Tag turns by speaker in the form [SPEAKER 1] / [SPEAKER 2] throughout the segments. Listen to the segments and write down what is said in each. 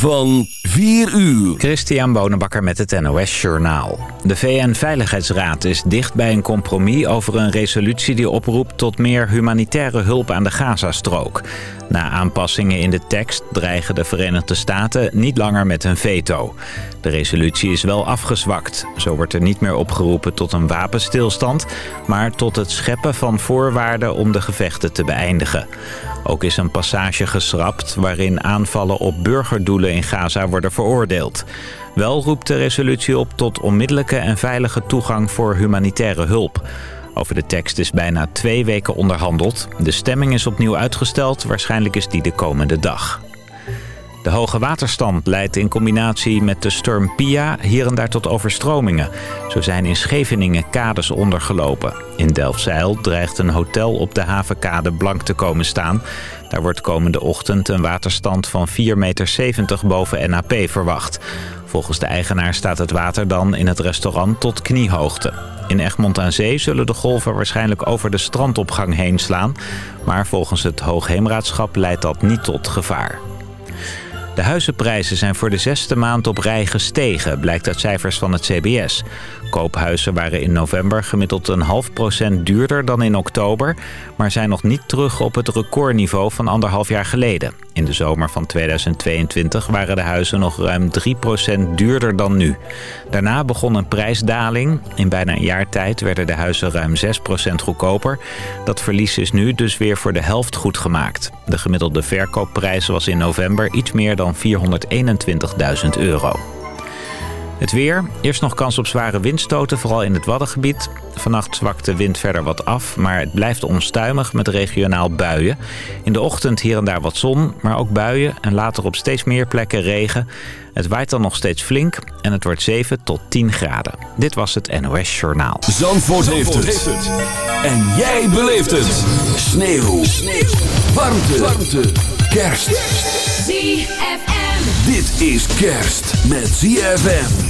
[SPEAKER 1] van 4 uur.
[SPEAKER 2] Christian Bonenbakker met het NOS Journaal. De VN-veiligheidsraad is dicht bij een compromis over een resolutie die oproept tot meer humanitaire hulp aan de Gazastrook. Na aanpassingen in de tekst dreigen de Verenigde Staten niet langer met een veto. De resolutie is wel afgezwakt. Zo wordt er niet meer opgeroepen tot een wapenstilstand... maar tot het scheppen van voorwaarden om de gevechten te beëindigen. Ook is een passage geschrapt waarin aanvallen op burgerdoelen in Gaza worden veroordeeld. Wel roept de resolutie op tot onmiddellijke en veilige toegang voor humanitaire hulp. Over de tekst is bijna twee weken onderhandeld. De stemming is opnieuw uitgesteld. Waarschijnlijk is die de komende dag. De hoge waterstand leidt in combinatie met de storm Pia hier en daar tot overstromingen. Zo zijn in Scheveningen kades ondergelopen. In Delfzijl dreigt een hotel op de havenkade blank te komen staan. Daar wordt komende ochtend een waterstand van 4,70 meter boven NAP verwacht. Volgens de eigenaar staat het water dan in het restaurant tot kniehoogte. In Egmond aan Zee zullen de golven waarschijnlijk over de strandopgang heen slaan. Maar volgens het Hoogheemraadschap leidt dat niet tot gevaar. De huizenprijzen zijn voor de zesde maand op rij gestegen, blijkt uit cijfers van het CBS. Koophuizen waren in november gemiddeld een half procent duurder dan in oktober... maar zijn nog niet terug op het recordniveau van anderhalf jaar geleden. In de zomer van 2022 waren de huizen nog ruim 3 procent duurder dan nu. Daarna begon een prijsdaling. In bijna een jaar tijd werden de huizen ruim 6 procent goedkoper. Dat verlies is nu dus weer voor de helft goed gemaakt. De gemiddelde verkoopprijs was in november iets meer dan 421.000 euro. Het weer. Eerst nog kans op zware windstoten, vooral in het Waddengebied. Vannacht zwakt de wind verder wat af, maar het blijft onstuimig met regionaal buien. In de ochtend hier en daar wat zon, maar ook buien en later op steeds meer plekken regen. Het waait dan nog steeds flink en het wordt 7 tot 10 graden. Dit was het NOS Journaal.
[SPEAKER 1] Zandvoort, heeft, het. En jij beleeft het. Sneeuw. Sneeuw. Warmte. Warmte. Kerst.
[SPEAKER 3] ZFM.
[SPEAKER 1] Dit is kerst met ZFM.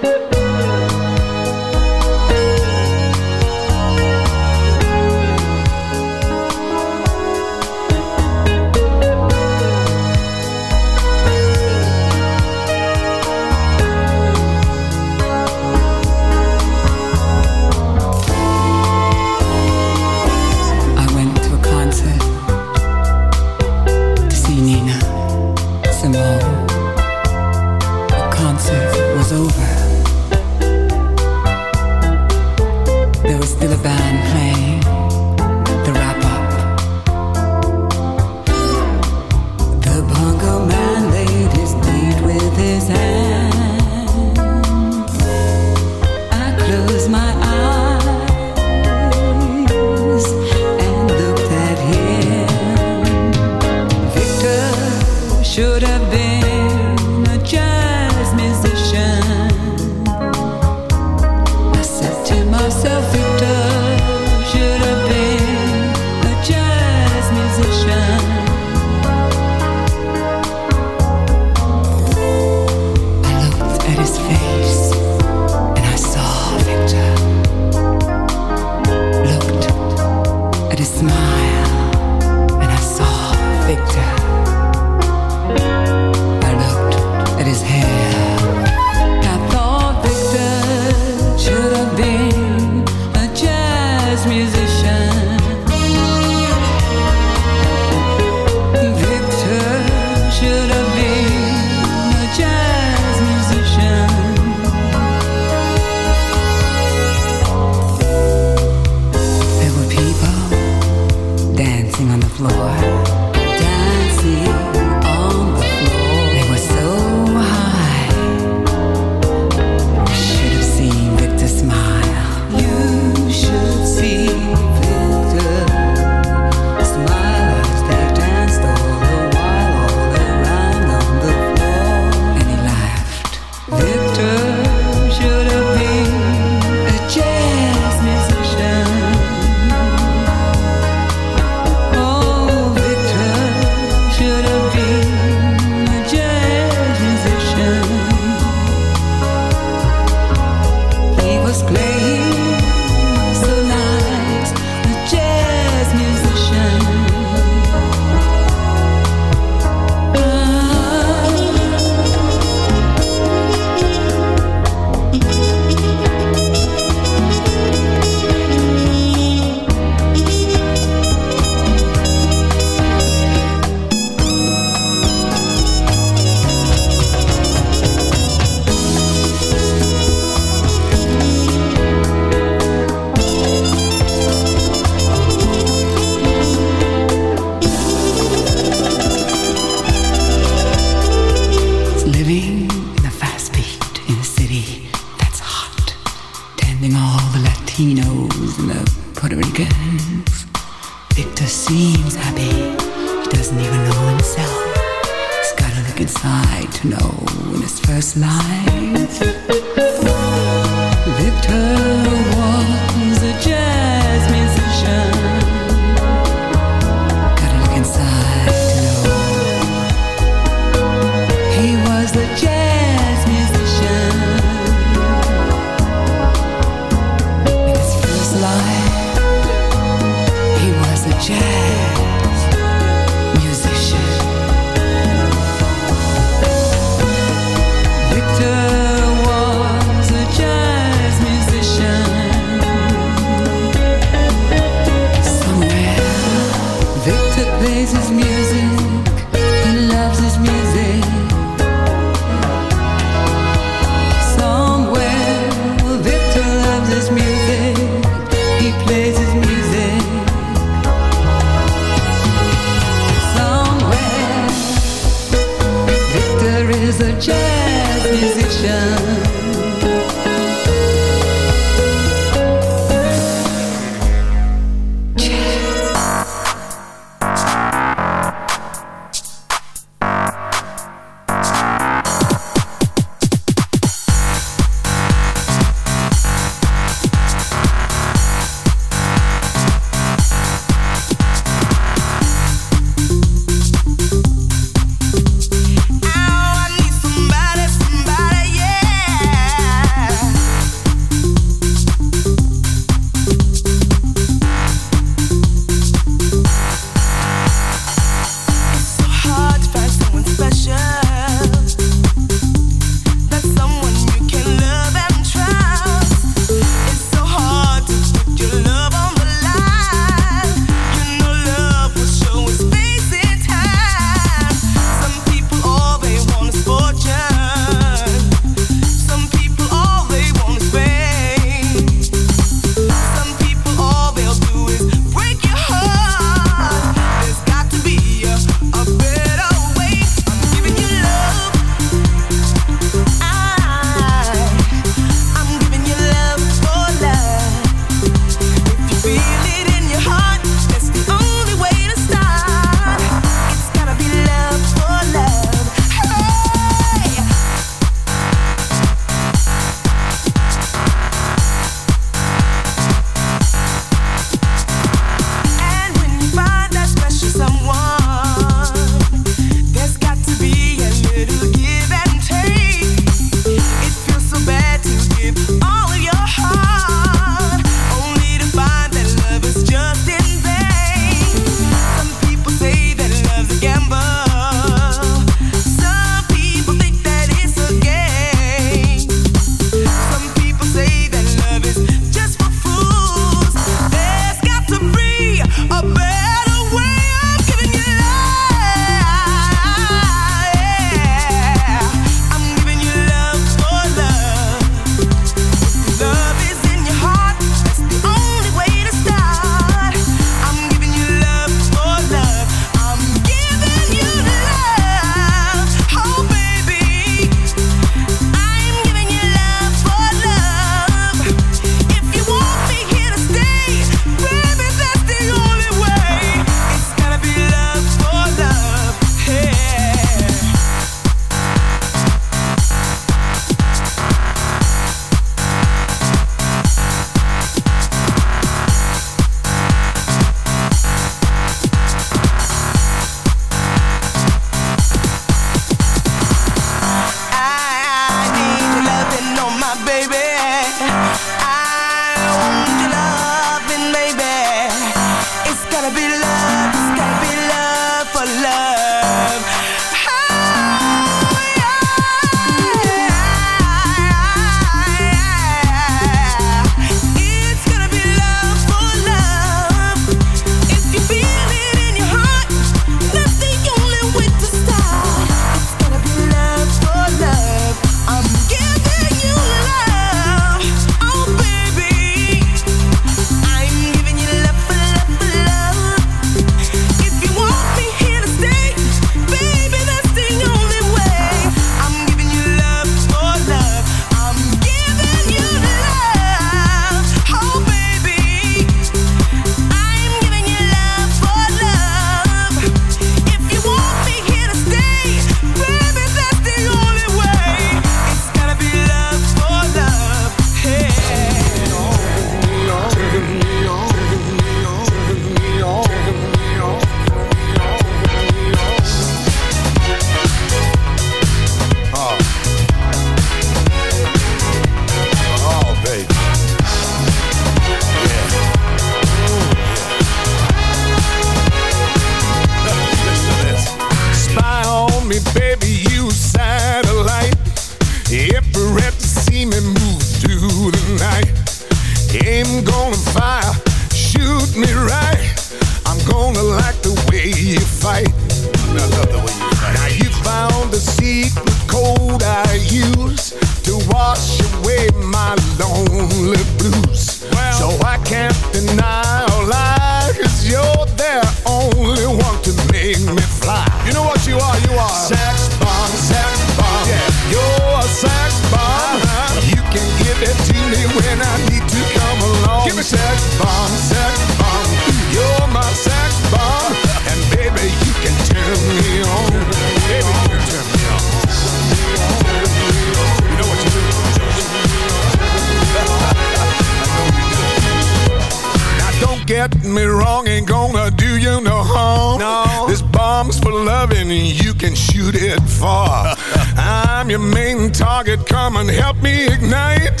[SPEAKER 4] love and you can shoot it far. I'm your main target, come and help me ignite.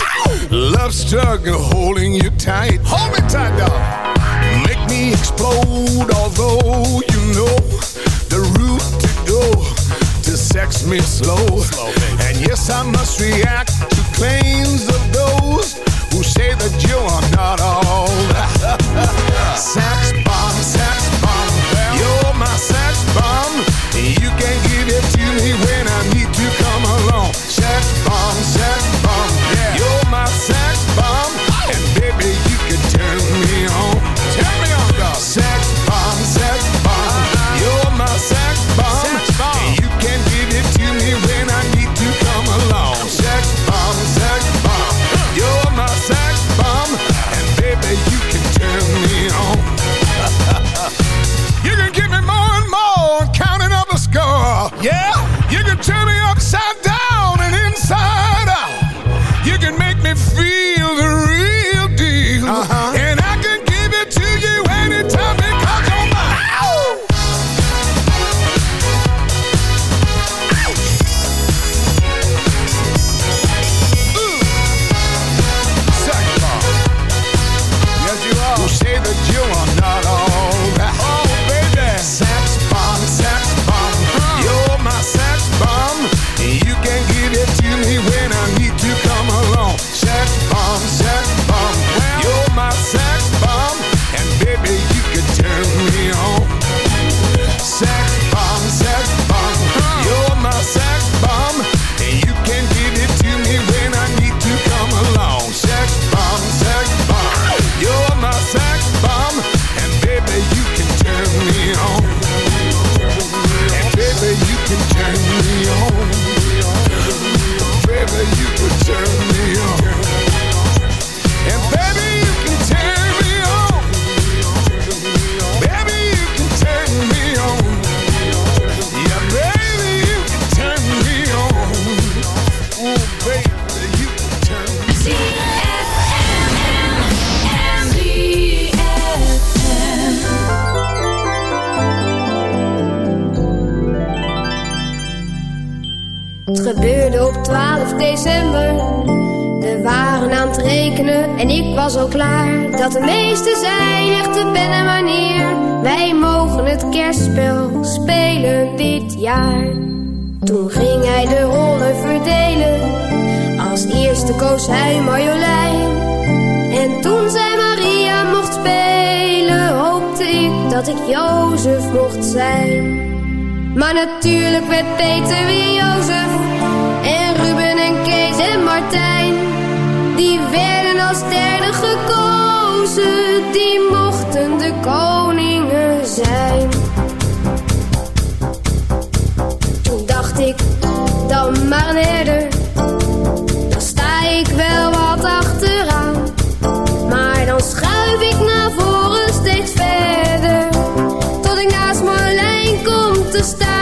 [SPEAKER 4] Love struggle holding you tight. Hold me tight, dog. Make me explode, although you know the route to go to sex me slow. slow and yes, I must react to claims of those who say that you are not all. sex bomb, Sex bomb, you're my sex bomb. You can't give it to me when I
[SPEAKER 5] Maar natuurlijk werd Peter weer Jozef en Ruben en Kees en Martijn. Die werden als derde gekozen, die mochten de koningen zijn. te staan.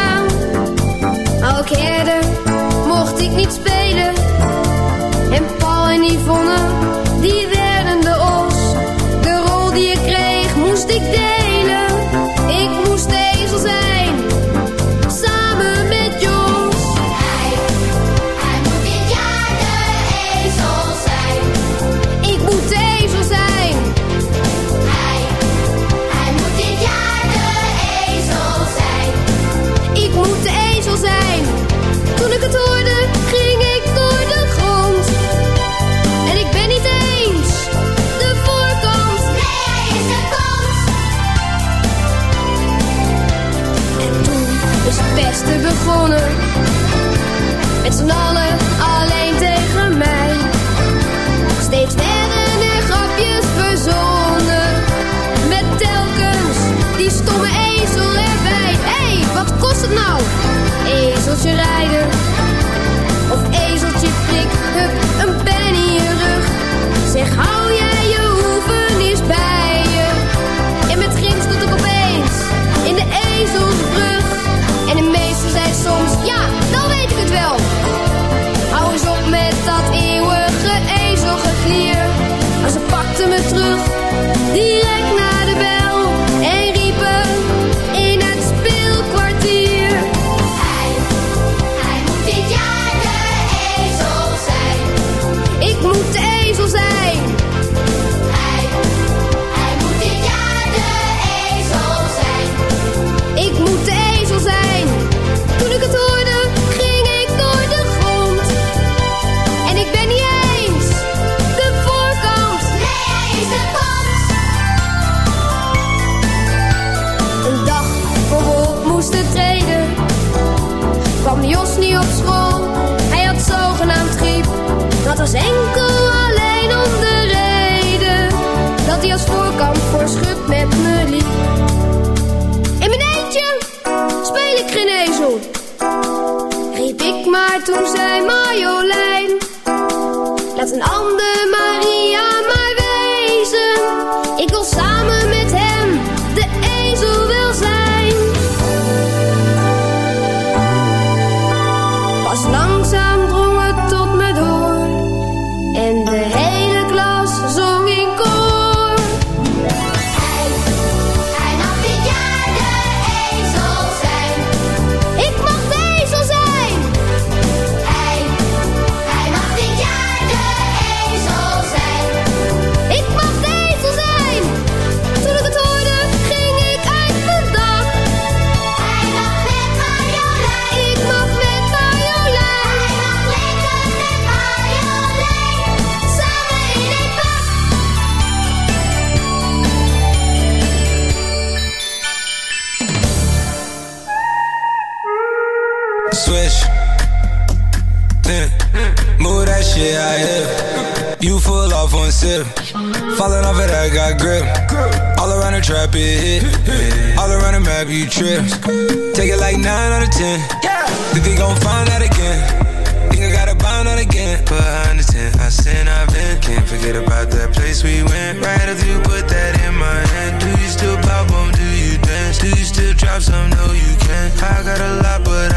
[SPEAKER 5] Me terug,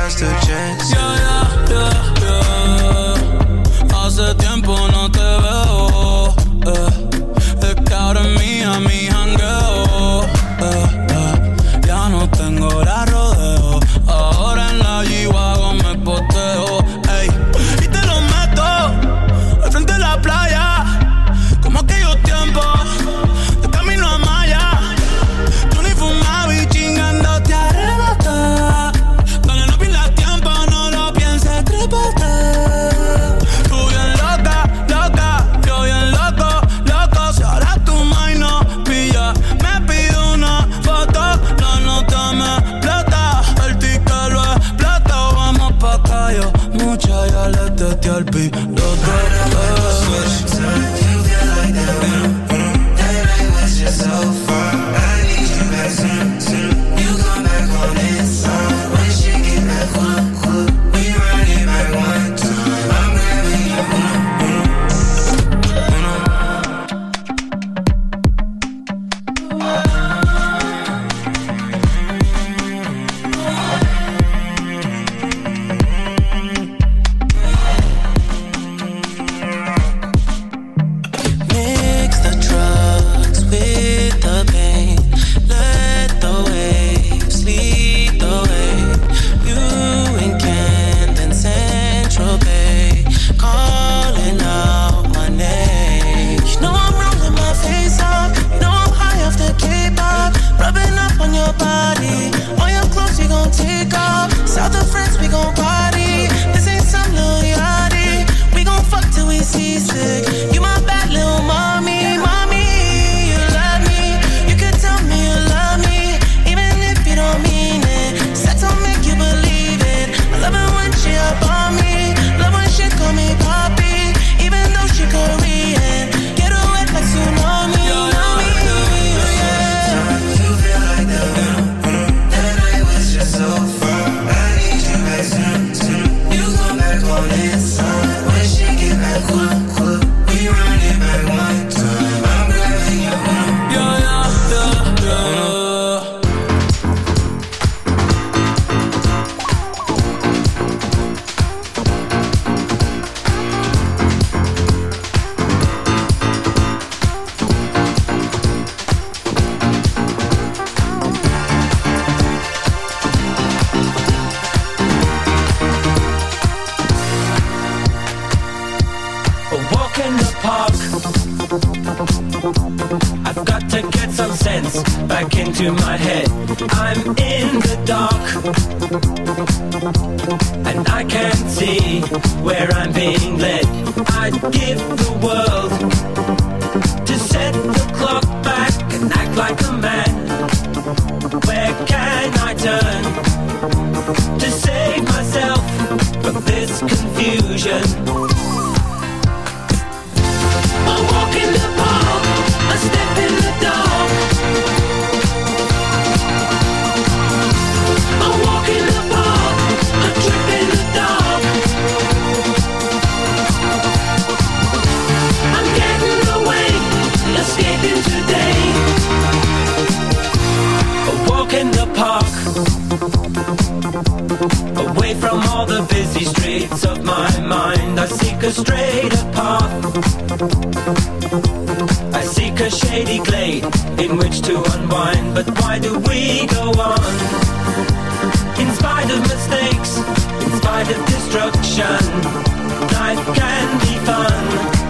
[SPEAKER 6] lot,
[SPEAKER 7] the busy streets of my mind. I seek a straighter path. I seek a shady glade in which to unwind. But why do we go on? In spite of mistakes, in spite of destruction Life can be fun.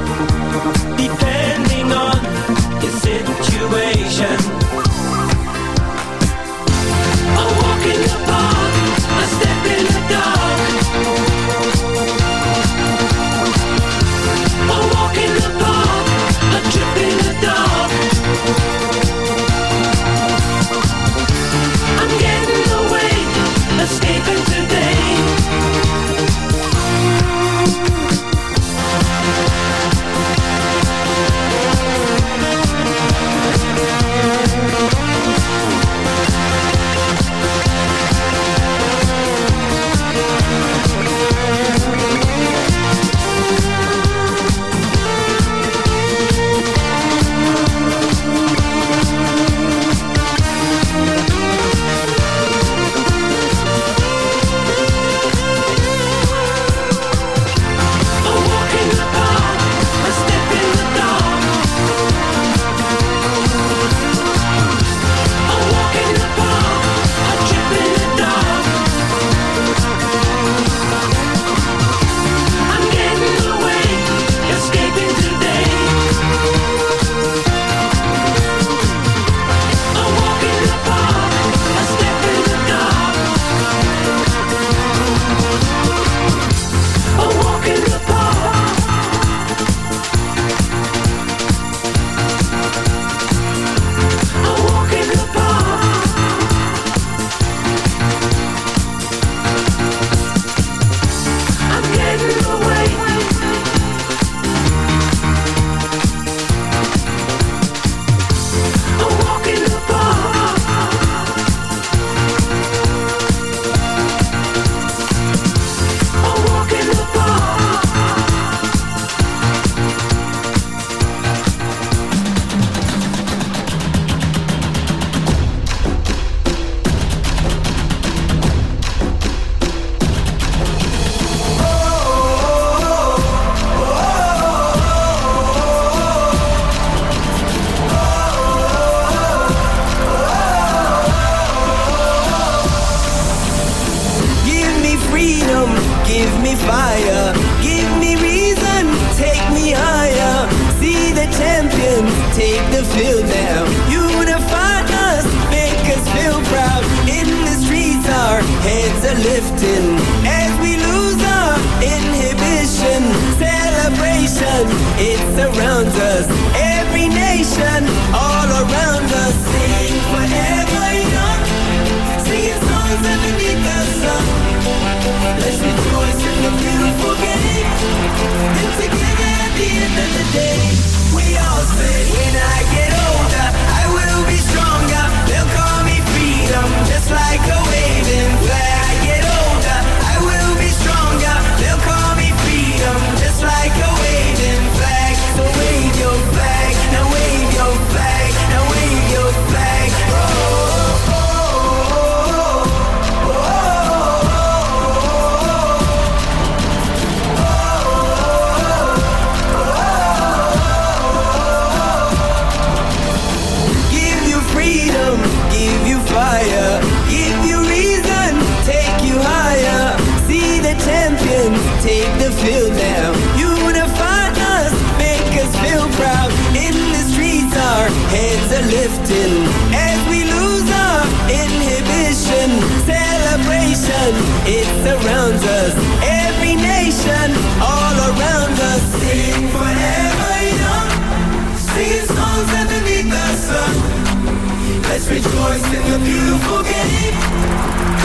[SPEAKER 8] voice and you're beautiful, get?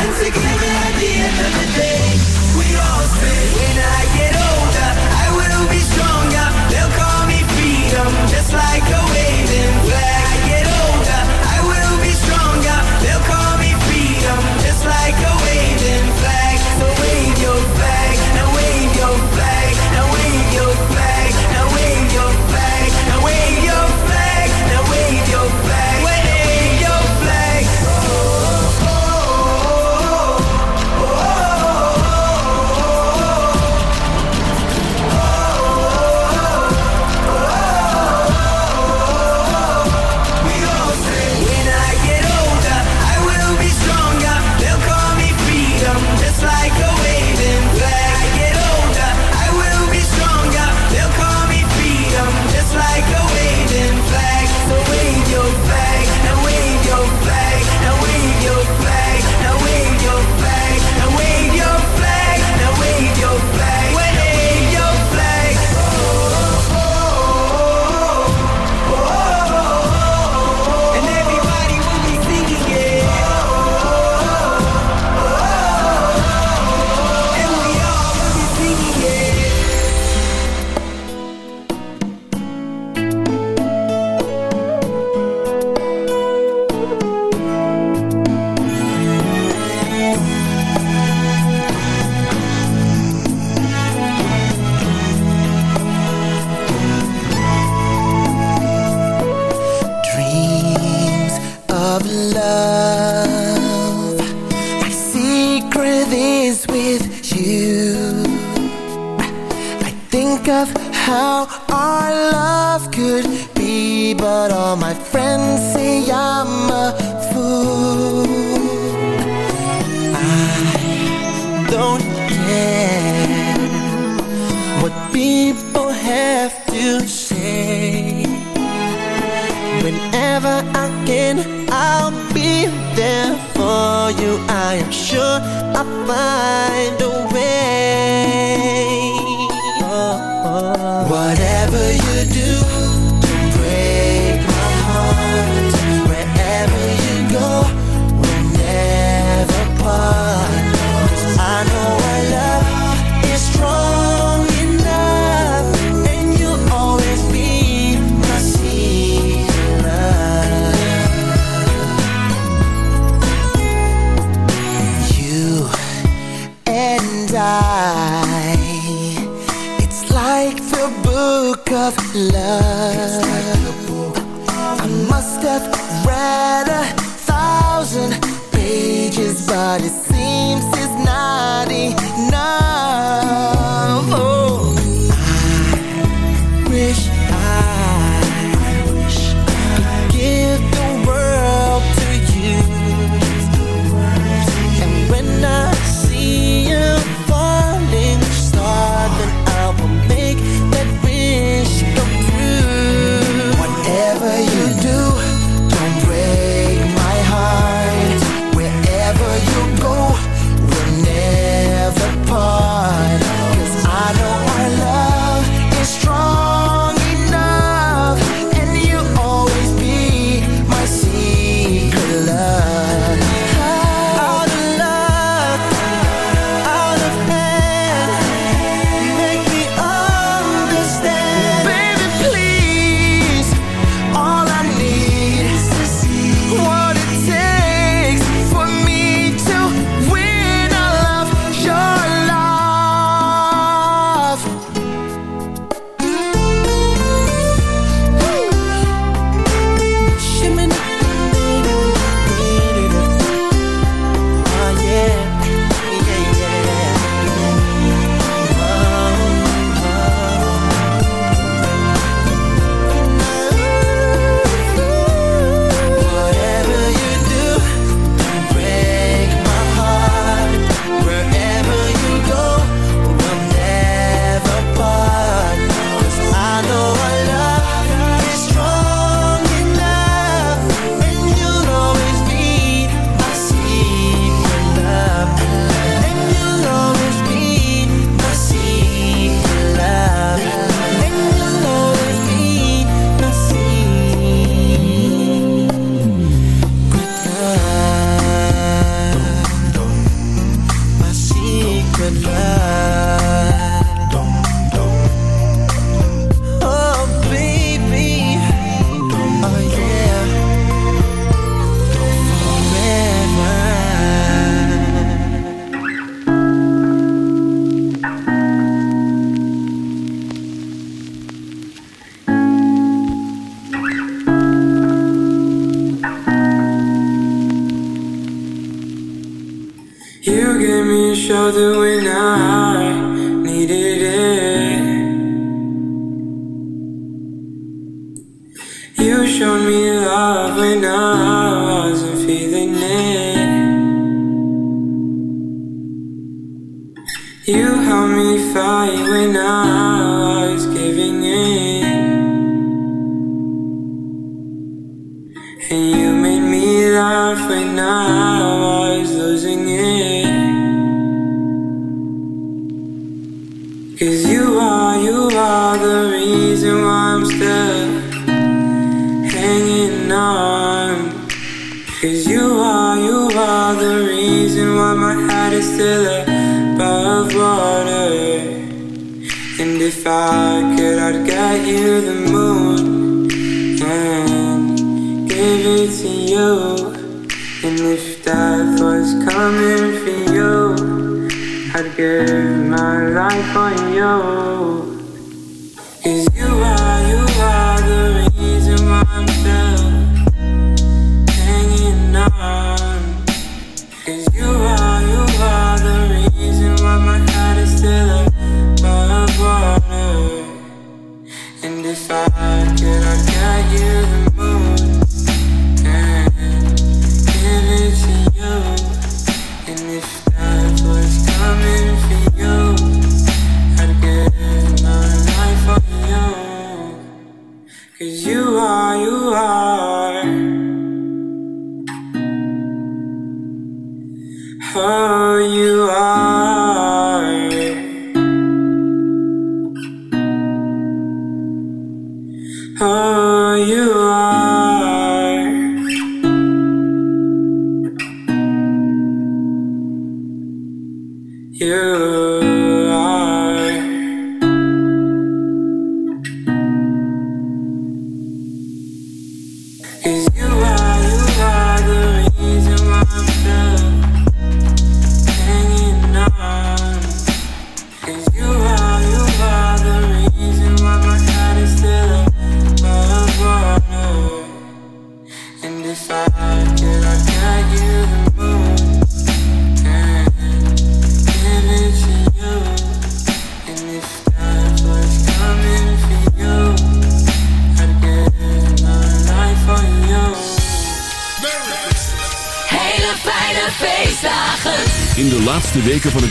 [SPEAKER 8] And together at the end of the day, we all say, when I get older, I will be stronger. They'll call me freedom, just like a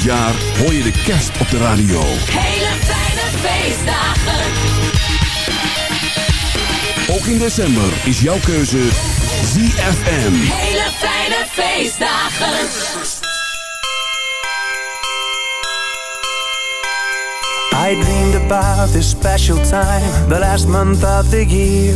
[SPEAKER 1] jaar hoor je de kerst op de radio.
[SPEAKER 9] Hele fijne feestdagen.
[SPEAKER 1] Ook in december is jouw keuze ZFM.
[SPEAKER 9] Hele fijne feestdagen.
[SPEAKER 10] I dreamed about this special time, the last month of the year,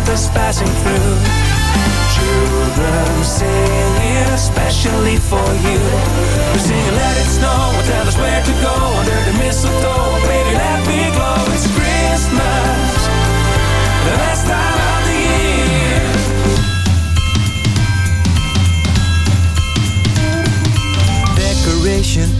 [SPEAKER 10] Santa's passing through. Children singing, especially for you. We're singing, let it snow, tell us where to go under the mistletoe. Baby, let me glow, it's Christmas, the best time